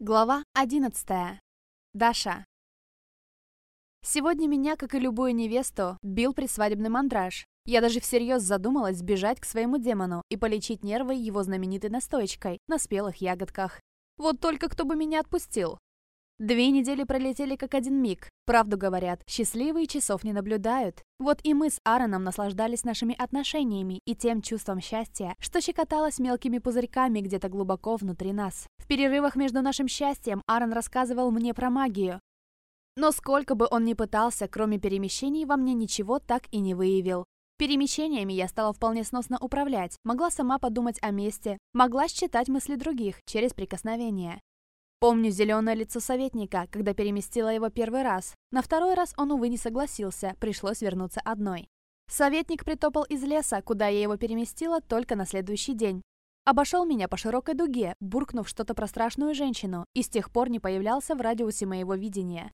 Глава 11. Даша. Сегодня меня, как и любую невесту, бил предсвадебный мандраж. Я даже всерьез задумалась сбежать к своему демону и полечить нервы его знаменитой настоечкой на спелых ягодках. Вот только кто бы меня отпустил. Две недели пролетели как один миг. Правду говорят, счастливые часов не наблюдают. Вот и мы с Аароном наслаждались нашими отношениями и тем чувством счастья, что щекоталось мелкими пузырьками где-то глубоко внутри нас. В перерывах между нашим счастьем Аарон рассказывал мне про магию. Но сколько бы он ни пытался, кроме перемещений, во мне ничего так и не выявил. Перемещениями я стала вполне сносно управлять, могла сама подумать о месте, могла считать мысли других через прикосновение. Помню зеленое лицо советника, когда переместила его первый раз. На второй раз он, увы, не согласился, пришлось вернуться одной. Советник притопал из леса, куда я его переместила только на следующий день. Обошел меня по широкой дуге, буркнув что-то про страшную женщину, и с тех пор не появлялся в радиусе моего видения.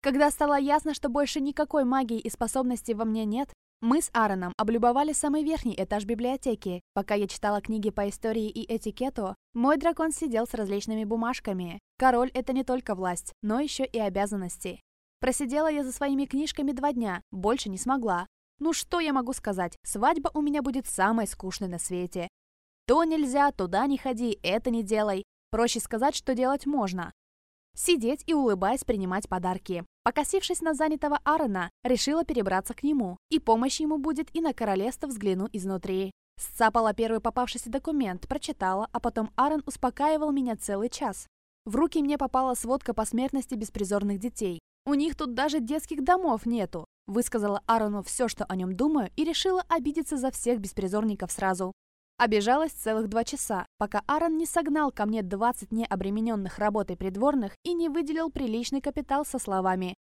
Когда стало ясно, что больше никакой магии и способностей во мне нет, мы с Аароном облюбовали самый верхний этаж библиотеки. Пока я читала книги по истории и этикету, мой дракон сидел с различными бумажками. Король — это не только власть, но еще и обязанности. Просидела я за своими книжками два дня, больше не смогла. Ну что я могу сказать, свадьба у меня будет самой скучной на свете. То нельзя, туда не ходи, это не делай. Проще сказать, что делать можно. Сидеть и улыбаясь принимать подарки. Покосившись на занятого Аарона, решила перебраться к нему, и помощь ему будет и на королевство взгляну изнутри. Сцапала первый попавшийся документ, прочитала, а потом Аарон успокаивал меня целый час. В руки мне попала сводка по смертности беспризорных детей. У них тут даже детских домов нету. Высказала Аарону все, что о нем думаю, и решила обидеться за всех беспризорников сразу. Обижалась целых два часа, пока Аарон не согнал ко мне 20 необремененных работой придворных и не выделил приличный капитал со словами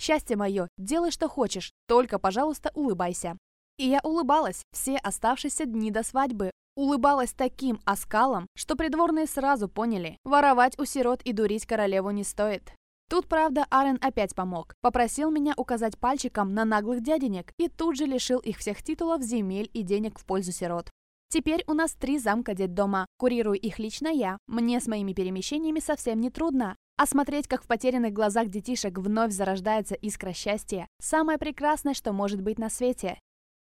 «Счастье мое, делай что хочешь, только, пожалуйста, улыбайся». И я улыбалась все оставшиеся дни до свадьбы, улыбалась таким оскалом, что придворные сразу поняли, воровать у сирот и дурить королеву не стоит. Тут, правда, Арен опять помог. Попросил меня указать пальчиком на наглых дяденек и тут же лишил их всех титулов, земель и денег в пользу сирот. Теперь у нас три замка детдома. Курирую их лично я. Мне с моими перемещениями совсем не трудно. А смотреть, как в потерянных глазах детишек вновь зарождается искра счастья, самое прекрасное, что может быть на свете.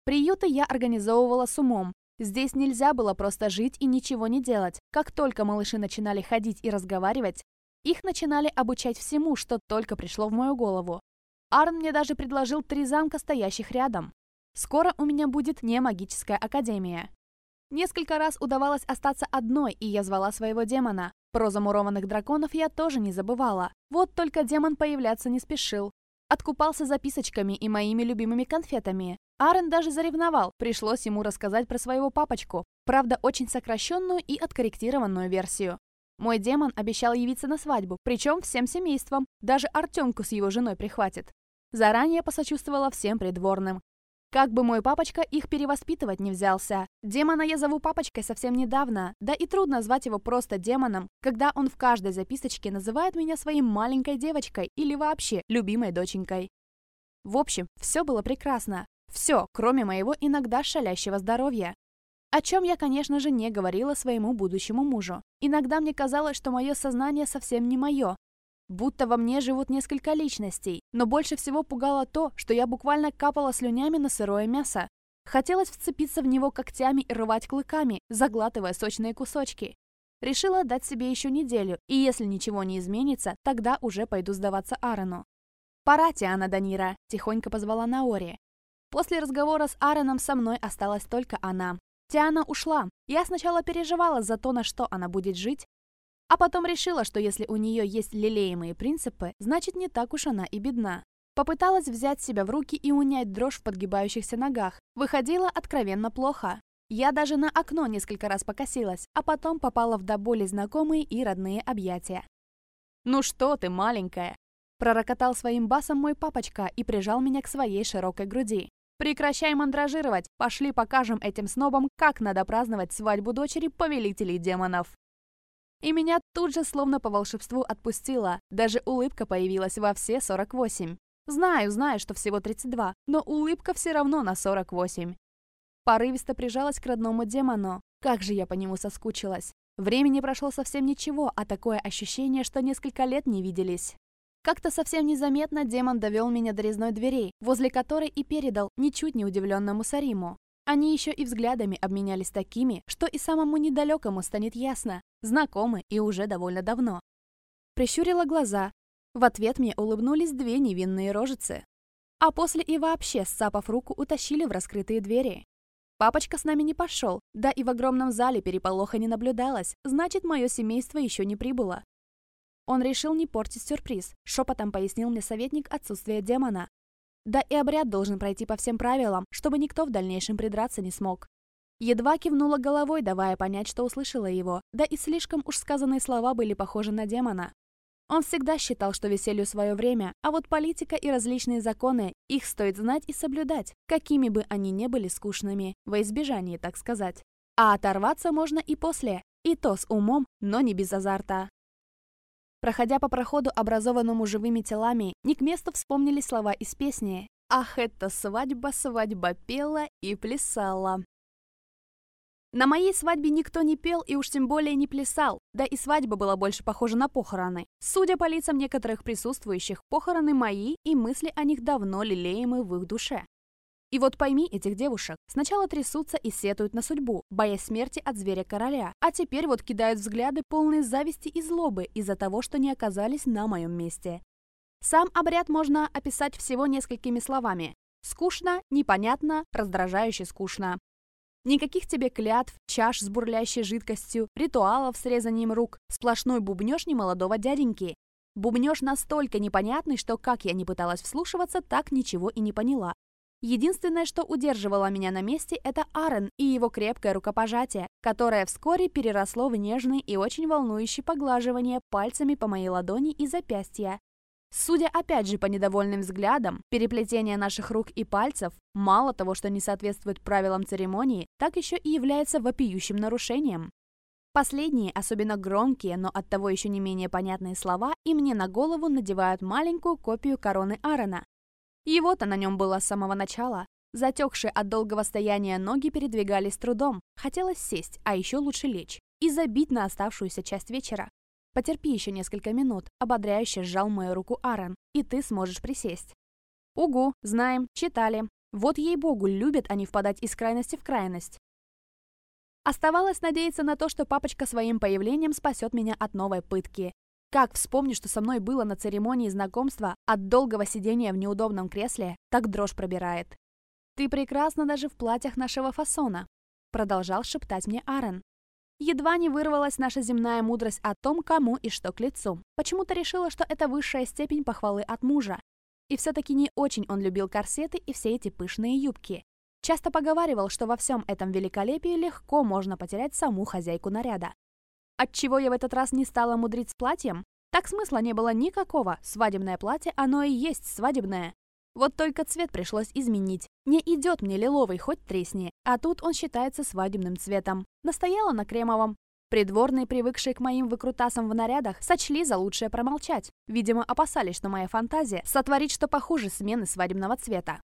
Приюты я организовывала с умом. Здесь нельзя было просто жить и ничего не делать. Как только малыши начинали ходить и разговаривать, их начинали обучать всему, что только пришло в мою голову. Арн мне даже предложил три замка, стоящих рядом. Скоро у меня будет не магическая академия. Несколько раз удавалось остаться одной, и я звала своего демона. Про замурованных драконов я тоже не забывала. Вот только демон появляться не спешил. Откупался записочками и моими любимыми конфетами. Арен даже заревновал, пришлось ему рассказать про своего папочку, правда очень сокращенную и откорректированную версию. Мой демон обещал явиться на свадьбу, причем всем семейством, даже Артемку с его женой прихватит. Заранее посочувствовала всем придворным. Как бы мой папочка их перевоспитывать не взялся. Демона я зову папочкой совсем недавно, да и трудно звать его просто демоном, когда он в каждой записочке называет меня своей маленькой девочкой или вообще любимой доченькой. В общем, все было прекрасно. Все, кроме моего иногда шалящего здоровья. О чем я, конечно же, не говорила своему будущему мужу. Иногда мне казалось, что мое сознание совсем не мое, Будто во мне живут несколько личностей, но больше всего пугало то, что я буквально капала слюнями на сырое мясо. Хотелось вцепиться в него когтями и рвать клыками, заглатывая сочные кусочки. Решила дать себе еще неделю, и если ничего не изменится, тогда уже пойду сдаваться Аарону. «Пора, Тиана Данира», – тихонько позвала Наори. После разговора с Аароном со мной осталась только она. Тиана ушла. Я сначала переживала за то, на что она будет жить, а потом решила, что если у нее есть лелеемые принципы, значит не так уж она и бедна. Попыталась взять себя в руки и унять дрожь в подгибающихся ногах. Выходило откровенно плохо. Я даже на окно несколько раз покосилась, а потом попала в до боли знакомые и родные объятия. «Ну что ты, маленькая?» Пророкотал своим басом мой папочка и прижал меня к своей широкой груди. «Прекращай мандражировать, пошли покажем этим снобам, как надо праздновать свадьбу дочери повелителей демонов». И меня тут же словно по волшебству отпустило. Даже улыбка появилась во все 48. Знаю, знаю, что всего 32, но улыбка все равно на 48. Порывисто прижалась к родному демону. Как же я по нему соскучилась. Времени прошло совсем ничего, а такое ощущение, что несколько лет не виделись. Как-то совсем незаметно демон довел меня до резной двери, возле которой и передал ничуть не удивленному Сариму. Они еще и взглядами обменялись такими, что и самому недалекому станет ясно. Знакомы и уже довольно давно. Прищурила глаза. В ответ мне улыбнулись две невинные рожицы. А после и вообще, сцапав руку, утащили в раскрытые двери. Папочка с нами не пошел, да и в огромном зале переполоха не наблюдалось, значит, мое семейство еще не прибыло. Он решил не портить сюрприз, шепотом пояснил мне советник отсутствие демона. Да и обряд должен пройти по всем правилам, чтобы никто в дальнейшем придраться не смог. Едва кивнула головой, давая понять, что услышала его, да и слишком уж сказанные слова были похожи на демона. Он всегда считал, что веселью свое время, а вот политика и различные законы, их стоит знать и соблюдать, какими бы они ни были скучными, во избежание, так сказать. А оторваться можно и после, и то с умом, но не без азарта. Проходя по проходу, образованному живыми телами, не к месту вспомнили слова из песни «Ах, это свадьба, свадьба пела и плясала». На моей свадьбе никто не пел и уж тем более не плясал, да и свадьба была больше похожа на похороны. Судя по лицам некоторых присутствующих, похороны мои и мысли о них давно лелеемы в их душе. И вот пойми этих девушек. Сначала трясутся и сетуют на судьбу, боясь смерти от зверя-короля. А теперь вот кидают взгляды полные зависти и злобы из-за того, что не оказались на моем месте. Сам обряд можно описать всего несколькими словами. Скучно, непонятно, раздражающе скучно. Никаких тебе клятв, чаш с бурлящей жидкостью, ритуалов с резанием рук, сплошной бубнёж немолодого дяденьки. Бубнёж настолько непонятный, что как я не пыталась вслушиваться, так ничего и не поняла. Единственное, что удерживало меня на месте, это Аарон и его крепкое рукопожатие, которое вскоре переросло в нежные и очень волнующие поглаживания пальцами по моей ладони и запястья. Судя опять же по недовольным взглядам, переплетение наших рук и пальцев мало того, что не соответствует правилам церемонии, так еще и является вопиющим нарушением. Последние, особенно громкие, но оттого еще не менее понятные слова, и мне на голову надевают маленькую копию короны Аарона, его-то на нем было с самого начала. Затекшие от долгого стояния ноги передвигались трудом. Хотелось сесть, а еще лучше лечь. И забить на оставшуюся часть вечера. Потерпи еще несколько минут, ободряюще сжал мою руку Аарон, и ты сможешь присесть. Угу, знаем, читали. Вот ей-богу, любят они впадать из крайности в крайность. Оставалось надеяться на то, что папочка своим появлением спасет меня от новой пытки. Как вспомню, что со мной было на церемонии знакомства, от долгого сидения в неудобном кресле, так дрожь пробирает. «Ты прекрасна даже в платьях нашего фасона», — продолжал шептать мне Аарон. Едва не вырвалась наша земная мудрость о том, кому и что к лицу. Почему-то решила, что это высшая степень похвалы от мужа. И все-таки не очень он любил корсеты и все эти пышные юбки. Часто поговаривал, что во всем этом великолепии легко можно потерять саму хозяйку наряда. Отчего я в этот раз не стала мудрить с платьем? Так смысла не было никакого. Свадебное платье, оно и есть свадебное. Вот только цвет пришлось изменить. Не идет мне лиловый, хоть тресни. А тут он считается свадебным цветом. Настояла на кремовом. Придворные, привыкшие к моим выкрутасам в нарядах, сочли за лучшее промолчать. Видимо, опасались, что моя фантазия сотворит что похуже смены свадебного цвета.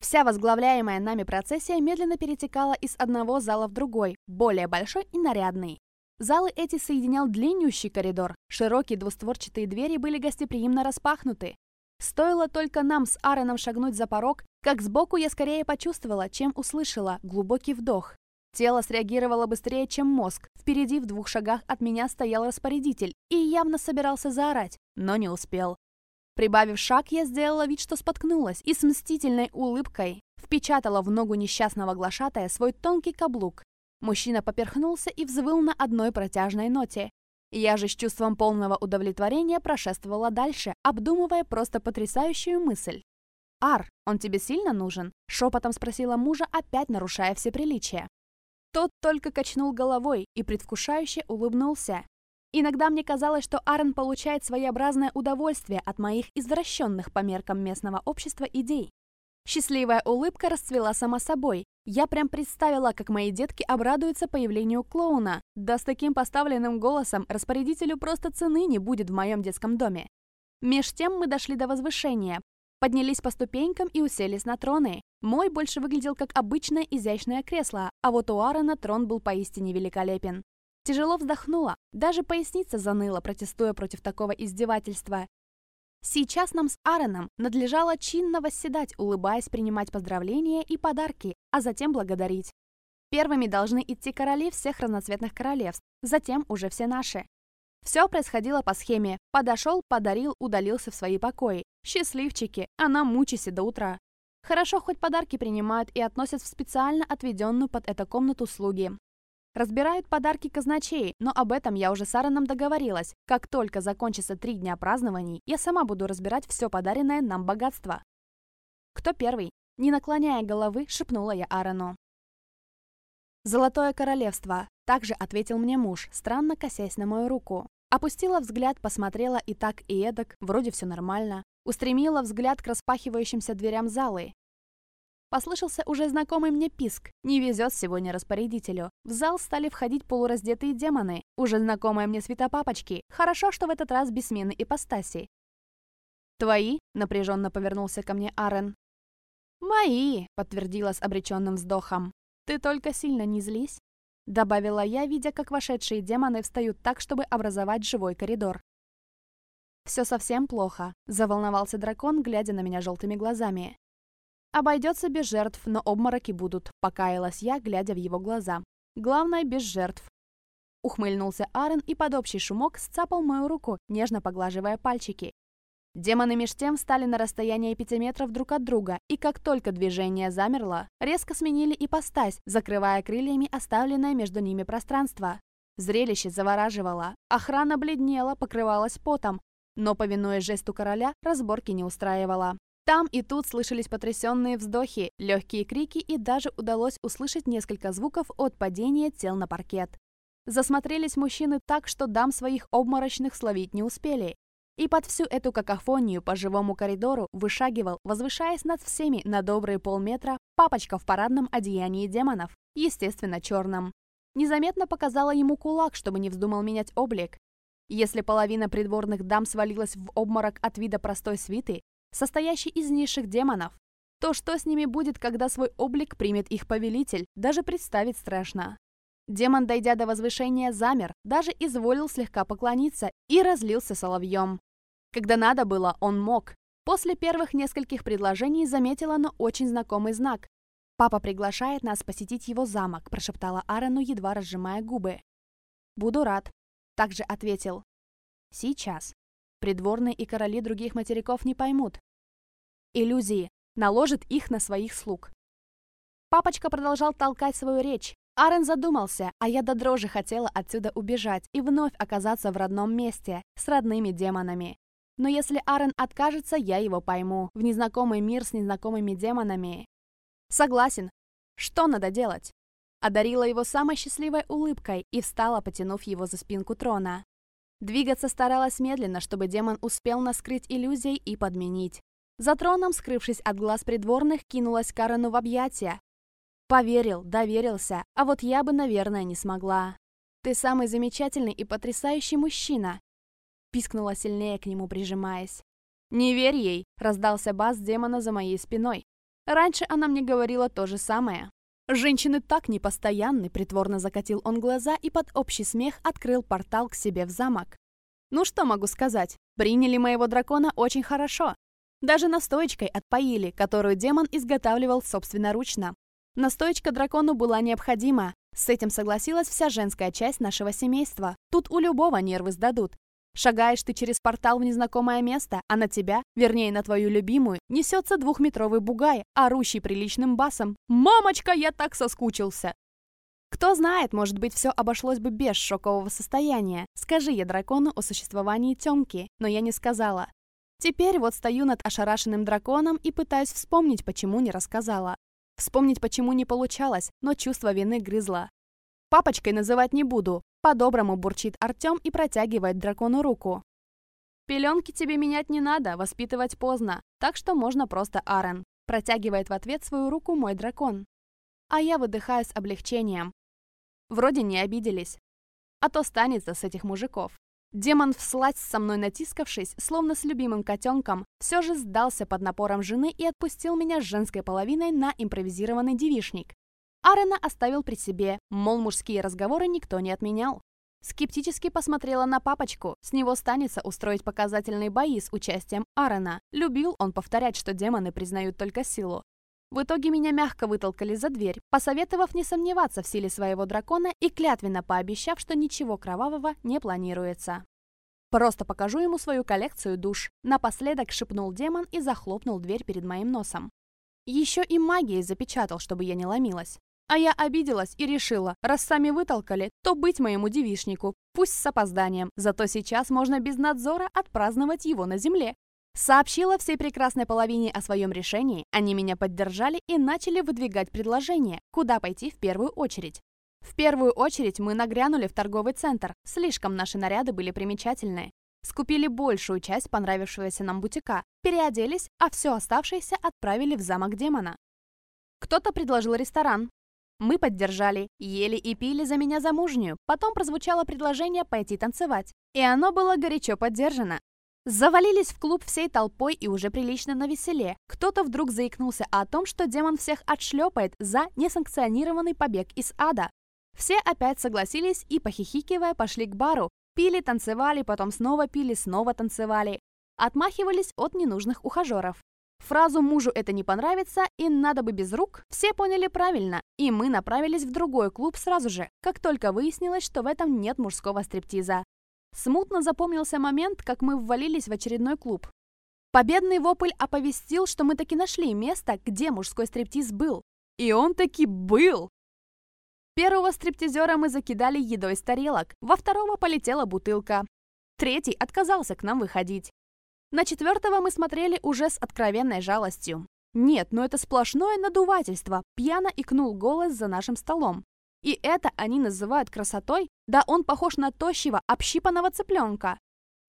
Вся возглавляемая нами процессия медленно перетекала из одного зала в другой, более большой и нарядный. Залы эти соединял длиннющий коридор. Широкие двустворчатые двери были гостеприимно распахнуты. Стоило только нам с Аароном шагнуть за порог, как сбоку я скорее почувствовала, чем услышала глубокий вдох. Тело среагировало быстрее, чем мозг. Впереди в двух шагах от меня стоял распорядитель и явно собирался заорать, но не успел. Прибавив шаг, я сделала вид, что споткнулась, и с мстительной улыбкой впечатала в ногу несчастного глашатая свой тонкий каблук. Мужчина поперхнулся и взвыл на одной протяжной ноте. Я же с чувством полного удовлетворения прошествовала дальше, обдумывая просто потрясающую мысль. «Ар, он тебе сильно нужен?» — шепотом спросила мужа, опять нарушая все приличия. Тот только качнул головой и предвкушающе улыбнулся. Иногда мне казалось, что Аарон получает своеобразное удовольствие от моих извращенных по меркам местного общества идей. Счастливая улыбка расцвела сама собой. Я прям представила, как мои детки обрадуются появлению клоуна. Да с таким поставленным голосом распорядителю просто цены не будет в моем детском доме. Меж тем мы дошли до возвышения. Поднялись по ступенькам и уселись на троны. Мой больше выглядел как обычное изящное кресло, а вот у Аарона трон был поистине великолепен. Тяжело вздохнула, даже поясница заныла, протестуя против такого издевательства. Сейчас нам с Аароном надлежало чинно восседать, улыбаясь принимать поздравления и подарки, а затем благодарить. Первыми должны идти короли всех разноцветных королевств, затем уже все наши. Все происходило по схеме. Подошел, подарил, удалился в свои покои. Счастливчики, а нам мучайся до утра. Хорошо, хоть подарки принимают и относят в специально отведенную под эту комнату слуги. Разбирают подарки казначей, но об этом я уже с Аароном договорилась. Как только закончится три дня празднований, я сама буду разбирать все подаренное нам богатство. Кто первый? Не наклоняя головы, шепнула я Аарону. «Золотое королевство», — также ответил мне муж, странно косясь на мою руку. Опустила взгляд, посмотрела и так, и эдак, вроде все нормально. Устремила взгляд к распахивающимся дверям залы. Послышался уже знакомый мне писк. Не везет сегодня распорядителю. В зал стали входить полураздетые демоны. Уже знакомые мне святопапочки. Хорошо, что в этот раз без смены ипостаси. «Твои?» — напряженно повернулся ко мне Арен. «Мои!» — подтвердила с обреченным вздохом. «Ты только сильно не злись!» — добавила я, видя, как вошедшие демоны встают так, чтобы образовать живой коридор. «Все совсем плохо», — заволновался дракон, глядя на меня желтыми глазами. «Обойдется без жертв, но обмороки будут», — покаялась я, глядя в его глаза. «Главное, без жертв». Ухмыльнулся Аарон и под общий шумок сцапал мою руку, нежно поглаживая пальчики. Демоны меж тем встали на расстояние пяти метров друг от друга, и как только движение замерло, резко сменили ипостась, закрывая крыльями оставленное между ними пространство. Зрелище завораживало, охрана бледнела, покрывалась потом, но, повинуясь жесту короля, разборки не устраивала. Там и тут слышались потрясенные вздохи, легкие крики и даже удалось услышать несколько звуков от падения тел на паркет. Засмотрелись мужчины так, что дам своих обморочных словить не успели. И под всю эту какофонию по живому коридору вышагивал, возвышаясь над всеми на добрые полметра, папочка в парадном одеянии демонов, естественно, черном. Незаметно показала ему кулак, чтобы не вздумал менять облик. Если половина придворных дам свалилась в обморок от вида простой свиты, состоящий из низших демонов. То, что с ними будет, когда свой облик примет их повелитель, даже представить страшно. Демон, дойдя до возвышения, замер, даже изволил слегка поклониться и разлился соловьем. Когда надо было, он мог. После первых нескольких предложений заметила, но очень знакомый знак. «Папа приглашает нас посетить его замок», – прошептала Аарону, едва разжимая губы. «Буду рад», – также ответил. «Сейчас». Придворные и короли других материков не поймут. Иллюзии. Наложит их на своих слуг. Папочка продолжал толкать свою речь. Арен задумался, а я до дрожи хотела отсюда убежать и вновь оказаться в родном месте, с родными демонами. Но если Арен откажется, я его пойму. В незнакомый мир с незнакомыми демонами. Согласен. Что надо делать? Одарила его самой счастливой улыбкой и встала, потянув его за спинку трона. Двигаться старалась медленно, чтобы демон успел нас скрыть иллюзией и подменить. За троном, скрывшись от глаз придворных, кинулась Карену в объятия. Поверил, доверился, а вот я бы, наверное, не смогла. «Ты самый замечательный и потрясающий мужчина!» Пискнула сильнее к нему, прижимаясь. «Не верь ей!» — раздался бас демона за моей спиной. Раньше она мне говорила то же самое. «Женщины так непостоянны», — притворно закатил он глаза и под общий смех открыл портал к себе в замок. «Ну что могу сказать? Приняли моего дракона очень хорошо. Даже настоечкой отпоили, которую демон изготавливал собственноручно. Настоечка дракону была необходима. С этим согласилась вся женская часть нашего семейства. Тут у любого нервы сдадут. Шагаешь ты через портал в незнакомое место, а на тебя, вернее на твою любимую, несется двухметровый бугай, орущий приличным басом. «Мамочка, я так соскучился!» Кто знает, может быть, все обошлось бы без шокового состояния. Скажи я дракону о существовании Тёмки, но я не сказала. Теперь вот стою над ошарашенным драконом и пытаюсь вспомнить, почему не рассказала. Вспомнить, почему не получалось, но чувство вины грызло. Папочкой называть не буду, по-доброму бурчит Артем и протягивает дракону руку. «Пеленки тебе менять не надо, воспитывать поздно, так что можно просто Арен», протягивает в ответ свою руку мой дракон. А я выдыхаю с облегчением. Вроде не обиделись. А то станется с этих мужиков. Демон, вслась со мной натискавшись, словно с любимым котенком, все же сдался под напором жены и отпустил меня с женской половиной на импровизированный девишник. Арена оставил при себе, мол, мужские разговоры никто не отменял. Скептически посмотрела на папочку. С него станется устроить показательные бои с участием Аарона. Любил он повторять, что демоны признают только силу. В итоге меня мягко вытолкали за дверь, посоветовав не сомневаться в силе своего дракона и клятвенно пообещав, что ничего кровавого не планируется. Просто покажу ему свою коллекцию душ. Напоследок шепнул демон и захлопнул дверь перед моим носом. Еще и магией запечатал, чтобы я не ломилась. А я обиделась и решила, раз сами вытолкали, то быть моему девишнику, пусть с опозданием, зато сейчас можно без надзора отпраздновать его на земле. Сообщила всей прекрасной половине о своем решении, они меня поддержали и начали выдвигать предложение, куда пойти в первую очередь. В первую очередь мы нагрянули в торговый центр, слишком наши наряды были примечательные. Скупили большую часть понравившегося нам бутика, переоделись, а все оставшееся отправили в замок демона. Кто-то предложил ресторан, мы поддержали, ели и пили за меня замужнюю. Потом прозвучало предложение пойти танцевать. И оно было горячо поддержано. Завалились в клуб всей толпой и уже прилично на веселе. Кто-то вдруг заикнулся о том, что демон всех отшлепает за несанкционированный побег из ада. Все опять согласились и, похихикивая, пошли к бару. Пили, танцевали, потом снова пили, снова танцевали. Отмахивались от ненужных ухажеров. Фразу «мужу это не понравится» и «надо бы без рук» все поняли правильно, и мы направились в другой клуб сразу же, как только выяснилось, что в этом нет мужского стриптиза. Смутно запомнился момент, как мы ввалились в очередной клуб. Победный вопль оповестил, что мы таки нашли место, где мужской стриптиз был. И он таки был! Первого стриптизера мы закидали едой с тарелок, во второго полетела бутылка. Третий отказался к нам выходить. На четвертого мы смотрели уже с откровенной жалостью. Нет, но это сплошное надувательство, пьяно икнул голос за нашим столом. И это они называют красотой? Да он похож на тощего, общипанного цыпленка.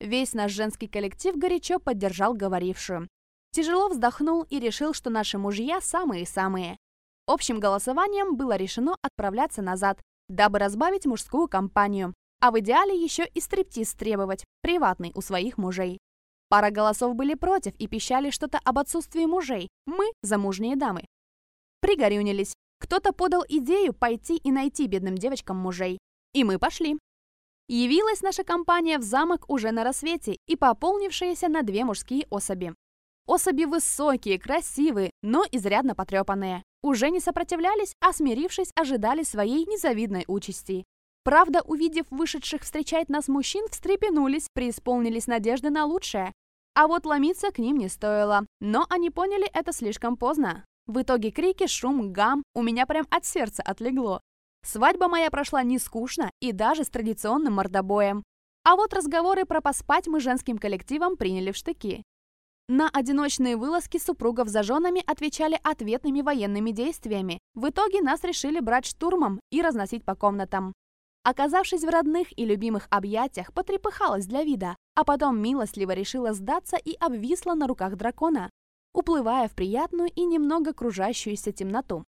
Весь наш женский коллектив горячо поддержал говорившую. Тяжело вздохнул и решил, что наши мужья самые-самые. Общим голосованием было решено отправляться назад, дабы разбавить мужскую компанию, а в идеале еще и стриптиз требовать, приватный у своих мужей. Пара голосов были против и пищали что-то об отсутствии мужей. Мы – замужние дамы. Пригорюнились. Кто-то подал идею пойти и найти бедным девочкам мужей. И мы пошли. Явилась наша компания в замок уже на рассвете и пополнившаяся на две мужские особи. Особи высокие, красивые, но изрядно потрепанные. Уже не сопротивлялись, а смирившись, ожидали своей незавидной участи. Правда, увидев вышедших встречать нас мужчин, встрепенулись, преисполнились надежды на лучшее. А вот ломиться к ним не стоило. Но они поняли это слишком поздно. В итоге крики, шум, гам у меня прям от сердца отлегло. Свадьба моя прошла не скучно и даже с традиционным мордобоем. А вот разговоры про поспать мы женским коллективом приняли в штыки. На одиночные вылазки супругов за женами отвечали ответными военными действиями. В итоге нас решили брать штурмом и разносить по комнатам. Оказавшись в родных и любимых объятиях, потрепыхалась для вида, а потом милостливо решила сдаться и обвисла на руках дракона, уплывая в приятную и немного кружащуюся темноту.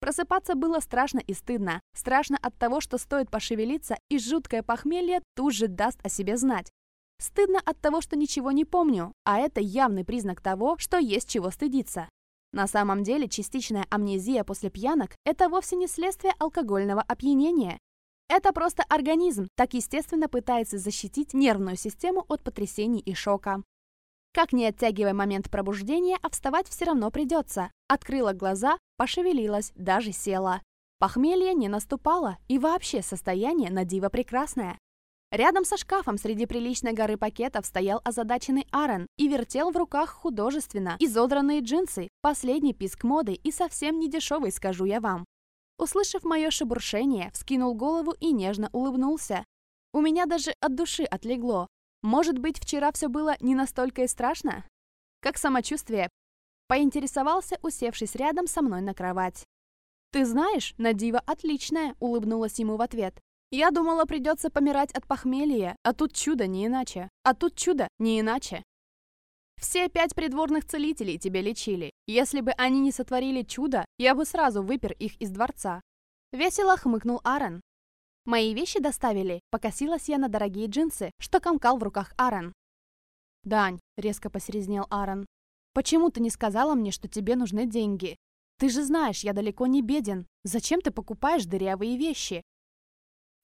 Просыпаться было страшно и стыдно. Страшно от того, что стоит пошевелиться, и жуткое похмелье тут же даст о себе знать. Стыдно от того, что ничего не помню, а это явный признак того, что есть чего стыдиться. На самом деле, частичная амнезия после пьянок – это вовсе не следствие алкогольного опьянения. Это просто организм так естественно пытается защитить нервную систему от потрясений и шока. Как не оттягивая момент пробуждения, а вставать все равно придется. Открыла глаза, пошевелилась, даже села. Похмелье не наступало, и вообще состояние на диво прекрасное. Рядом со шкафом среди приличной горы пакетов стоял озадаченный Аарон и вертел в руках художественно изодранные джинсы, последний писк моды и совсем не дешевый, скажу я вам. Услышав мое шебуршение, вскинул голову и нежно улыбнулся. У меня даже от души отлегло. Может быть, вчера все было не настолько и страшно? Как самочувствие? Поинтересовался, усевшись рядом со мной на кровать. «Ты знаешь, Надива отличная», — улыбнулась ему в ответ. «Я думала, придется помирать от похмелья, а тут чудо не иначе. А тут чудо не иначе». Все пять придворных целителей тебя лечили. Если бы они не сотворили чудо, я бы сразу выпер их из дворца». Весело хмыкнул Аарон. «Мои вещи доставили?» Покосилась я на дорогие джинсы, что комкал в руках Аарон. «Дань», — резко посерезнел Аарон, «почему ты не сказала мне, что тебе нужны деньги? Ты же знаешь, я далеко не беден. Зачем ты покупаешь дырявые вещи?»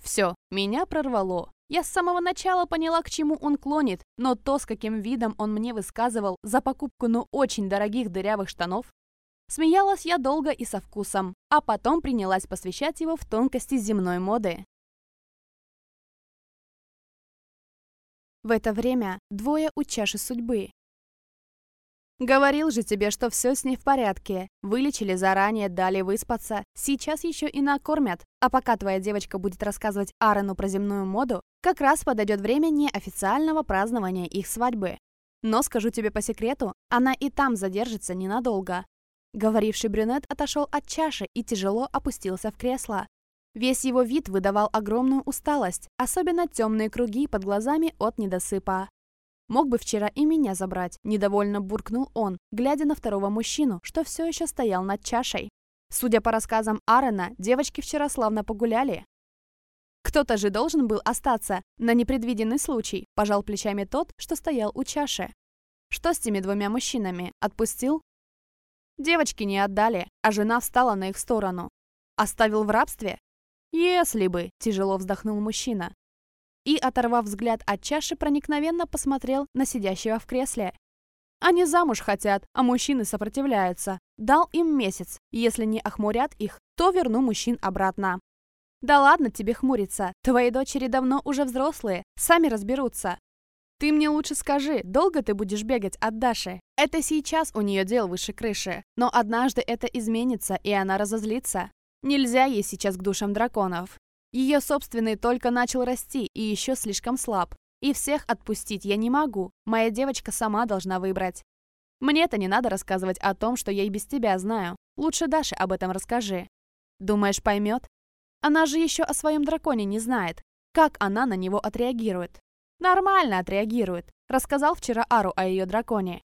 Все, меня прорвало. Я с самого начала поняла, к чему он клонит, но то, с каким видом он мне высказывал за покупку ну очень дорогих дырявых штанов, Смеялась я долго и со вкусом, а потом принялась посвящать его в тонкости земной моды. В это время двое у чаши судьбы. Говорил же тебе, что все с ней в порядке. Вылечили заранее, дали выспаться. Сейчас еще и накормят. А пока твоя девочка будет рассказывать Аарону про земную моду, как раз подойдет время неофициального празднования их свадьбы. Но скажу тебе по секрету, она и там задержится ненадолго. Говоривший брюнет отошел от чаши и тяжело опустился в кресло. Весь его вид выдавал огромную усталость, особенно темные круги под глазами от недосыпа. «Мог бы вчера и меня забрать», – недовольно буркнул он, глядя на второго мужчину, что все еще стоял над чашей. Судя по рассказам Аарона, девочки вчера славно погуляли. «Кто-то же должен был остаться на непредвиденный случай», – пожал плечами тот, что стоял у чаши. «Что с теми двумя мужчинами? Отпустил?» Девочки не отдали, а жена встала на их сторону. Оставил в рабстве? Если бы, тяжело вздохнул мужчина. И, оторвав взгляд от чаши, проникновенно посмотрел на сидящего в кресле. Они замуж хотят, а мужчины сопротивляются. Дал им месяц. Если не охмурят их, то верну мужчин обратно. Да ладно тебе хмуриться. Твои дочери давно уже взрослые, сами разберутся. Ты мне лучше скажи, долго ты будешь бегать от Даши? Это сейчас у нее дел выше крыши, но однажды это изменится, и она разозлится. Нельзя ей сейчас к душам драконов. Ее собственный только начал расти и еще слишком слаб. И всех отпустить я не могу. Моя девочка сама должна выбрать. Мне-то не надо рассказывать о том, что я и без тебя знаю. Лучше Даше об этом расскажи. Думаешь, поймет? Она же еще о своем драконе не знает. Как она на него отреагирует? Нормально отреагирует. Рассказал вчера Ару о ее драконе.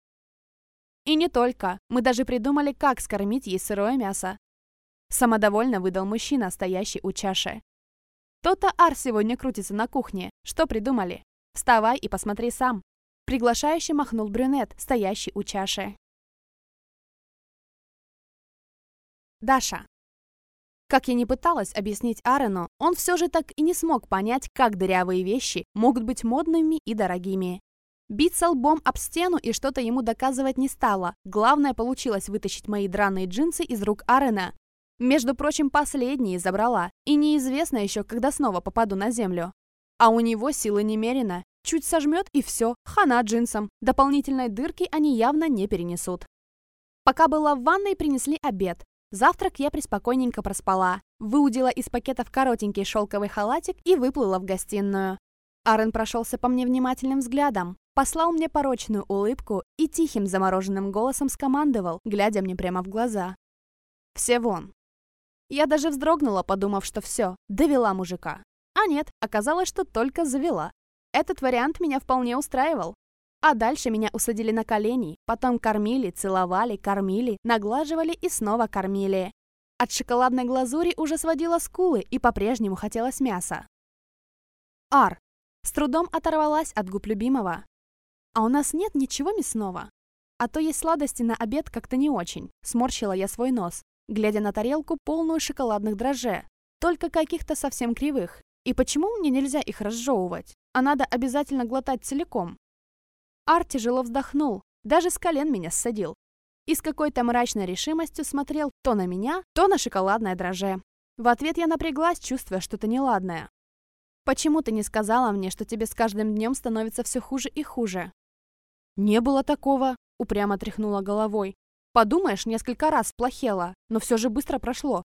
И не только. Мы даже придумали, как скормить ей сырое мясо. Самодовольно выдал мужчина, стоящий у чаши. То-то Ар сегодня крутится на кухне. Что придумали? Вставай и посмотри сам. Приглашающе махнул брюнет, стоящий у чаши. Даша. Как я не пыталась объяснить Аарону, он все же так и не смог понять, как дырявые вещи могут быть модными и дорогими. Биться лбом об стену и что-то ему доказывать не стало. Главное, получилось вытащить мои драные джинсы из рук Аарона. Между прочим, последние забрала. И неизвестно еще, когда снова попаду на землю. А у него силы немерено. Чуть сожмет и все, хана джинсам. Дополнительной дырки они явно не перенесут. Пока была в ванной, принесли обед. Завтрак я преспокойненько проспала, выудила из пакетов коротенький шелковый халатик и выплыла в гостиную. Арен прошелся по мне внимательным взглядом, послал мне порочную улыбку и тихим замороженным голосом скомандовал, глядя мне прямо в глаза. «Все вон». Я даже вздрогнула, подумав, что все, довела мужика. А нет, оказалось, что только завела. Этот вариант меня вполне устраивал. А дальше меня усадили на колени, потом кормили, целовали, кормили, наглаживали и снова кормили. От шоколадной глазури уже сводила скулы и по-прежнему хотелось мяса. Ар. С трудом оторвалась от губ любимого. А у нас нет ничего мясного. А то есть сладости на обед как-то не очень. Сморщила я свой нос, глядя на тарелку, полную шоколадных дрожжей. Только каких-то совсем кривых. И почему мне нельзя их разжевывать? А надо обязательно глотать целиком? Ар тяжело вздохнул, даже с колен меня ссадил. И с какой-то мрачной решимостью смотрел то на меня, то на шоколадное дрожже. В ответ я напряглась, чувствуя что-то неладное. «Почему ты не сказала мне, что тебе с каждым днем становится все хуже и хуже?» «Не было такого», — упрямо тряхнула головой. «Подумаешь, несколько раз плохело, но все же быстро прошло.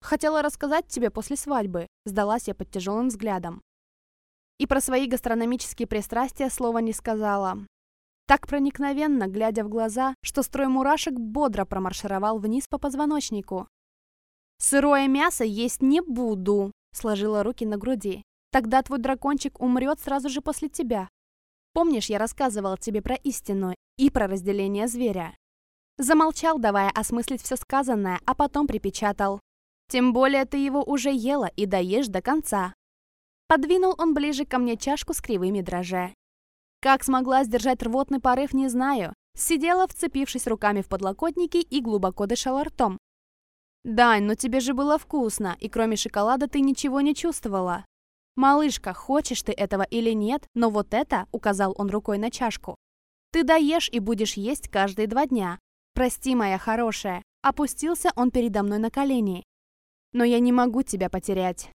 Хотела рассказать тебе после свадьбы», — сдалась я под тяжелым взглядом. И про свои гастрономические пристрастия слова не сказала. Так проникновенно, глядя в глаза, что строй мурашек бодро промаршировал вниз по позвоночнику. «Сырое мясо есть не буду», — сложила руки на груди. «Тогда твой дракончик умрет сразу же после тебя. Помнишь, я рассказывал тебе про истину и про разделение зверя?» Замолчал, давая осмыслить все сказанное, а потом припечатал. «Тем более ты его уже ела и доешь до конца». Подвинул он ближе ко мне чашку с кривыми дроже. Как смогла сдержать рвотный порыв, не знаю. Сидела, вцепившись руками в подлокотники и глубоко дышала ртом. «Дань, ну тебе же было вкусно, и кроме шоколада ты ничего не чувствовала». «Малышка, хочешь ты этого или нет, но вот это», — указал он рукой на чашку, «ты доешь и будешь есть каждые два дня, «Прости, моя хорошая», опустился он передо мной на колени. «Но я не могу тебя потерять.